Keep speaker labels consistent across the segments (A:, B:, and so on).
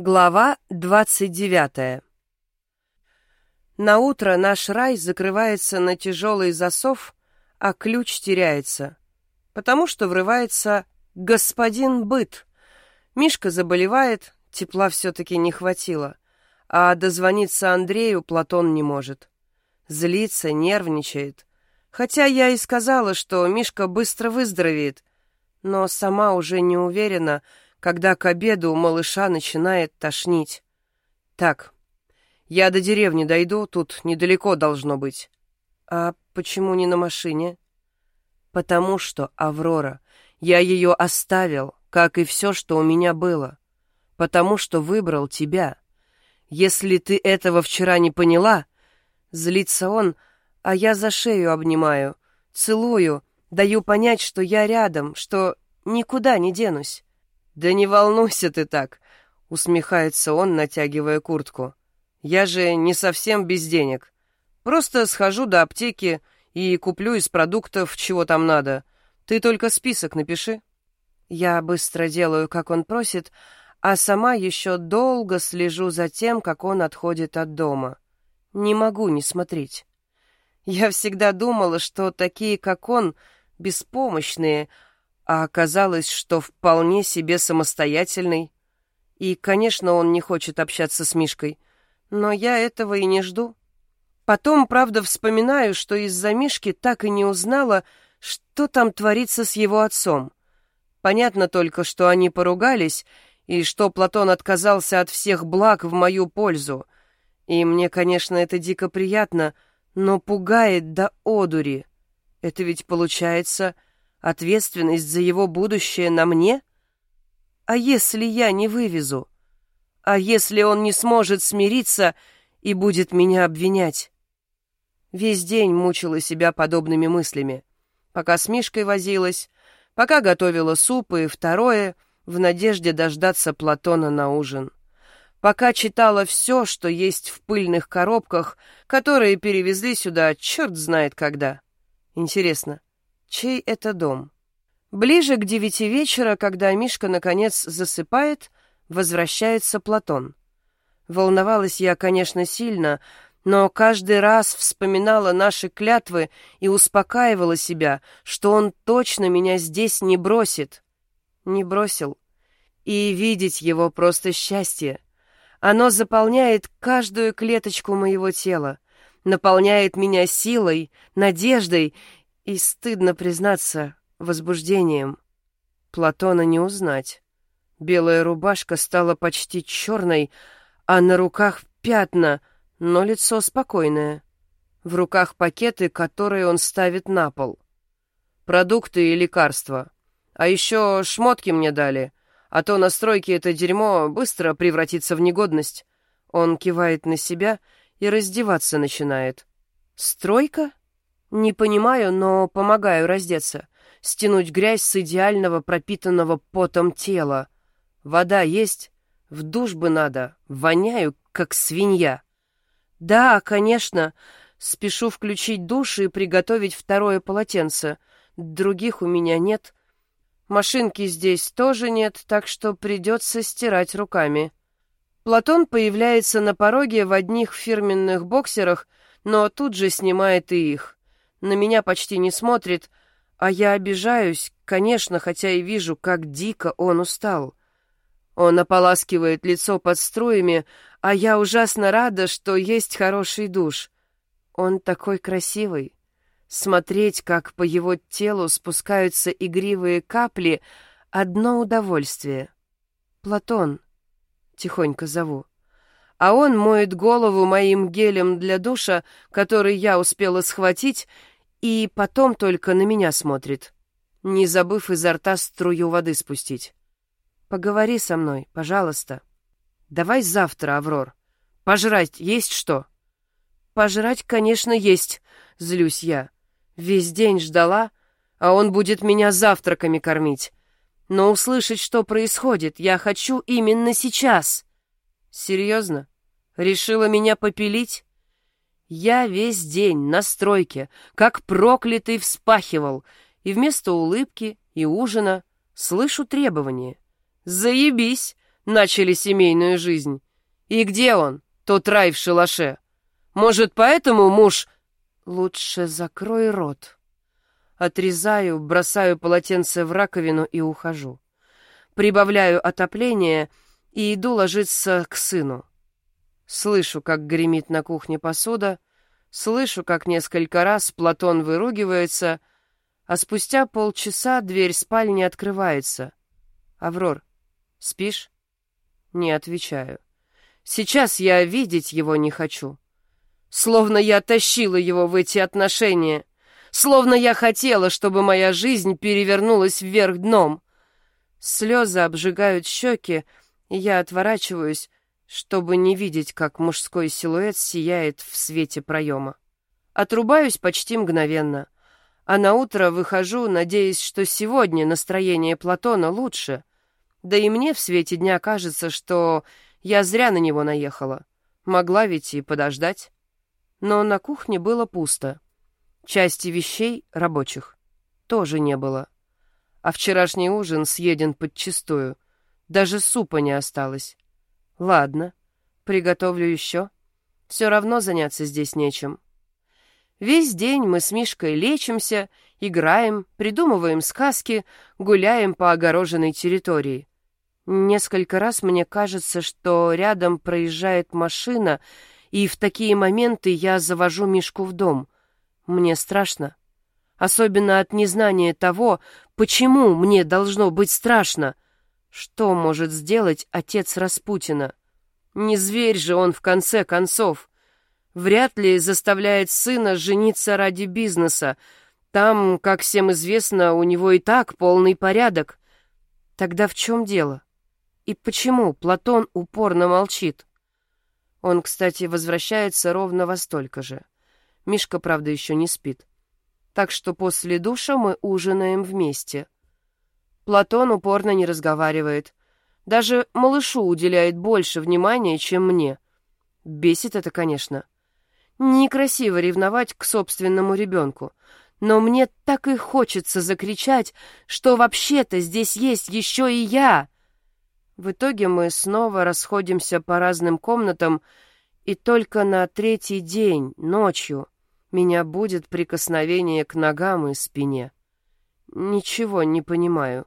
A: Глава двадцать девятая На утро наш рай закрывается на тяжелый засов, а ключ теряется, потому что врывается господин быт. Мишка заболевает, тепла все-таки не хватило, а дозвониться Андрею Платон не может. Злится, нервничает. Хотя я и сказала, что Мишка быстро выздоровеет, но сама уже не уверена, когда к обеду малыша начинает тошнить. Так, я до деревни дойду, тут недалеко должно быть. А почему не на машине? Потому что, Аврора, я ее оставил, как и все, что у меня было. Потому что выбрал тебя. Если ты этого вчера не поняла, злится он, а я за шею обнимаю, целую, даю понять, что я рядом, что никуда не денусь. «Да не волнуйся ты так», — усмехается он, натягивая куртку. «Я же не совсем без денег. Просто схожу до аптеки и куплю из продуктов, чего там надо. Ты только список напиши». Я быстро делаю, как он просит, а сама еще долго слежу за тем, как он отходит от дома. Не могу не смотреть. Я всегда думала, что такие, как он, беспомощные, а оказалось, что вполне себе самостоятельный. И, конечно, он не хочет общаться с Мишкой, но я этого и не жду. Потом, правда, вспоминаю, что из-за Мишки так и не узнала, что там творится с его отцом. Понятно только, что они поругались, и что Платон отказался от всех благ в мою пользу. И мне, конечно, это дико приятно, но пугает до одури. Это ведь получается Ответственность за его будущее на мне? А если я не вывезу? А если он не сможет смириться и будет меня обвинять? Весь день мучила себя подобными мыслями. Пока с Мишкой возилась, пока готовила суп и второе, в надежде дождаться Платона на ужин. Пока читала все, что есть в пыльных коробках, которые перевезли сюда черт знает когда. Интересно, Чей это дом? Ближе к девяти вечера, когда Мишка наконец засыпает, возвращается Платон. Волновалась я, конечно, сильно, но каждый раз вспоминала наши клятвы и успокаивала себя, что он точно меня здесь не бросит. Не бросил. И видеть его просто счастье. Оно заполняет каждую клеточку моего тела, наполняет меня силой, надеждой и, стыдно признаться, возбуждением. Платона не узнать. Белая рубашка стала почти черной, а на руках пятна, но лицо спокойное. В руках пакеты, которые он ставит на пол. Продукты и лекарства. А еще шмотки мне дали, а то на стройке это дерьмо быстро превратится в негодность. Он кивает на себя и раздеваться начинает. «Стройка?» Не понимаю, но помогаю раздеться, стянуть грязь с идеального пропитанного потом тела. Вода есть? В душ бы надо. Воняю, как свинья. Да, конечно. Спешу включить душ и приготовить второе полотенце. Других у меня нет. Машинки здесь тоже нет, так что придется стирать руками. Платон появляется на пороге в одних фирменных боксерах, но тут же снимает и их на меня почти не смотрит, а я обижаюсь, конечно, хотя и вижу, как дико он устал. Он ополаскивает лицо под струями, а я ужасно рада, что есть хороший душ. Он такой красивый. Смотреть, как по его телу спускаются игривые капли — одно удовольствие. «Платон», — тихонько зову а он моет голову моим гелем для душа, который я успела схватить, и потом только на меня смотрит, не забыв изо рта струю воды спустить. «Поговори со мной, пожалуйста. Давай завтра, Аврор. Пожрать есть что?» «Пожрать, конечно, есть», — злюсь я. «Весь день ждала, а он будет меня завтраками кормить. Но услышать, что происходит, я хочу именно сейчас». «Серьезно? Решила меня попилить?» Я весь день на стройке, как проклятый, вспахивал, и вместо улыбки и ужина слышу требования. «Заебись! начали семейную жизнь. И где он, тот рай в шалаше? Может, поэтому муж... Лучше закрой рот. Отрезаю, бросаю полотенце в раковину и ухожу. Прибавляю отопление и иду ложиться к сыну. Слышу, как гремит на кухне посуда, слышу, как несколько раз Платон выругивается, а спустя полчаса дверь спальни открывается. «Аврор, спишь?» Не отвечаю. Сейчас я видеть его не хочу. Словно я тащила его в эти отношения. Словно я хотела, чтобы моя жизнь перевернулась вверх дном. Слезы обжигают щеки, и я отворачиваюсь, чтобы не видеть, как мужской силуэт сияет в свете проема. Отрубаюсь почти мгновенно, а на утро выхожу, надеясь, что сегодня настроение Платона лучше. Да и мне в свете дня кажется, что я зря на него наехала. Могла ведь и подождать. Но на кухне было пусто. Части вещей рабочих тоже не было. А вчерашний ужин съеден подчистую. Даже супа не осталось. Ладно, приготовлю еще. Все равно заняться здесь нечем. Весь день мы с Мишкой лечимся, играем, придумываем сказки, гуляем по огороженной территории. Несколько раз мне кажется, что рядом проезжает машина, и в такие моменты я завожу Мишку в дом. Мне страшно. Особенно от незнания того, почему мне должно быть страшно — что может сделать отец Распутина? Не зверь же он в конце концов. Вряд ли заставляет сына жениться ради бизнеса. Там, как всем известно, у него и так полный порядок. Тогда в чем дело? И почему Платон упорно молчит? Он, кстати, возвращается ровно во столько же. Мишка, правда, еще не спит. Так что после душа мы ужинаем вместе — Платон упорно не разговаривает. Даже малышу уделяет больше внимания, чем мне. Бесит это, конечно. Некрасиво ревновать к собственному ребенку. Но мне так и хочется закричать, что вообще-то здесь есть еще и я. В итоге мы снова расходимся по разным комнатам, и только на третий день, ночью, меня будет прикосновение к ногам и спине. Ничего не понимаю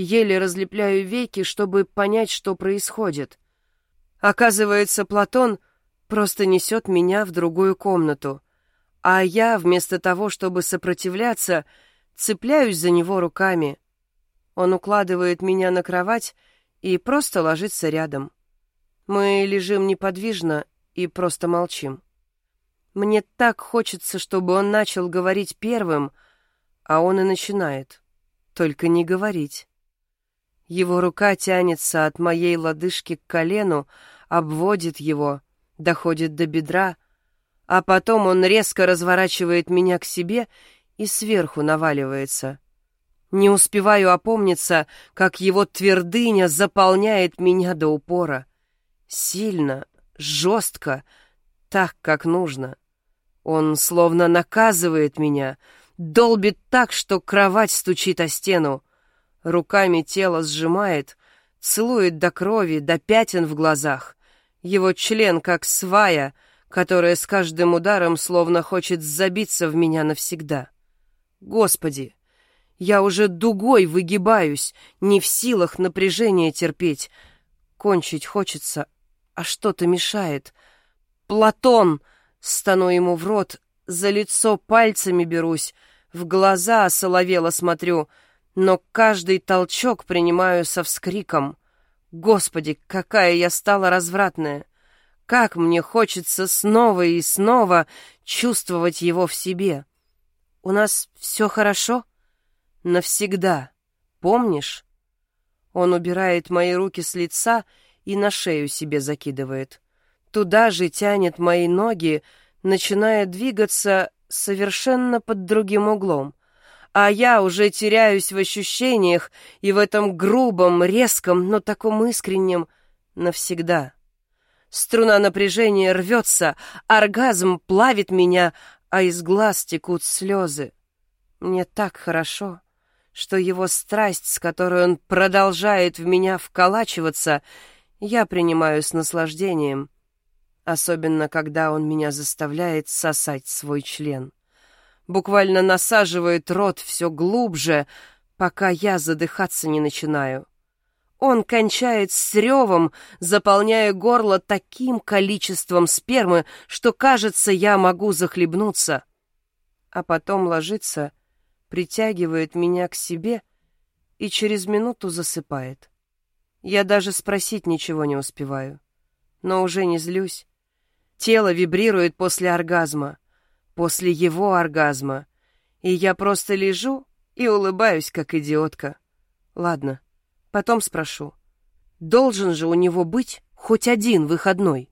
A: еле разлепляю веки, чтобы понять, что происходит. Оказывается, Платон просто несет меня в другую комнату, а я, вместо того, чтобы сопротивляться, цепляюсь за него руками. Он укладывает меня на кровать и просто ложится рядом. Мы лежим неподвижно и просто молчим. Мне так хочется, чтобы он начал говорить первым, а он и начинает. Только не говорить. Его рука тянется от моей лодыжки к колену, обводит его, доходит до бедра, а потом он резко разворачивает меня к себе и сверху наваливается. Не успеваю опомниться, как его твердыня заполняет меня до упора. Сильно, жестко, так, как нужно. Он словно наказывает меня, долбит так, что кровать стучит о стену руками тело сжимает, целует до крови, до пятен в глазах. Его член как свая, которая с каждым ударом словно хочет забиться в меня навсегда. Господи, я уже дугой выгибаюсь, не в силах напряжение терпеть. Кончить хочется, а что-то мешает. «Платон!» — стану ему в рот, за лицо пальцами берусь, в глаза соловело смотрю — но каждый толчок принимаю со вскриком. Господи, какая я стала развратная! Как мне хочется снова и снова чувствовать его в себе. У нас все хорошо? Навсегда. Помнишь? Он убирает мои руки с лица и на шею себе закидывает. Туда же тянет мои ноги, начиная двигаться совершенно под другим углом а я уже теряюсь в ощущениях и в этом грубом, резком, но таком искреннем навсегда. Струна напряжения рвется, оргазм плавит меня, а из глаз текут слезы. Мне так хорошо, что его страсть, с которой он продолжает в меня вколачиваться, я принимаю с наслаждением, особенно когда он меня заставляет сосать свой член. Буквально насаживает рот все глубже, пока я задыхаться не начинаю. Он кончает с ревом, заполняя горло таким количеством спермы, что, кажется, я могу захлебнуться. А потом ложится, притягивает меня к себе и через минуту засыпает. Я даже спросить ничего не успеваю. Но уже не злюсь. Тело вибрирует после оргазма, после его оргазма, и я просто лежу и улыбаюсь, как идиотка. Ладно. Потом спрошу. Должен же у него быть хоть один выходной.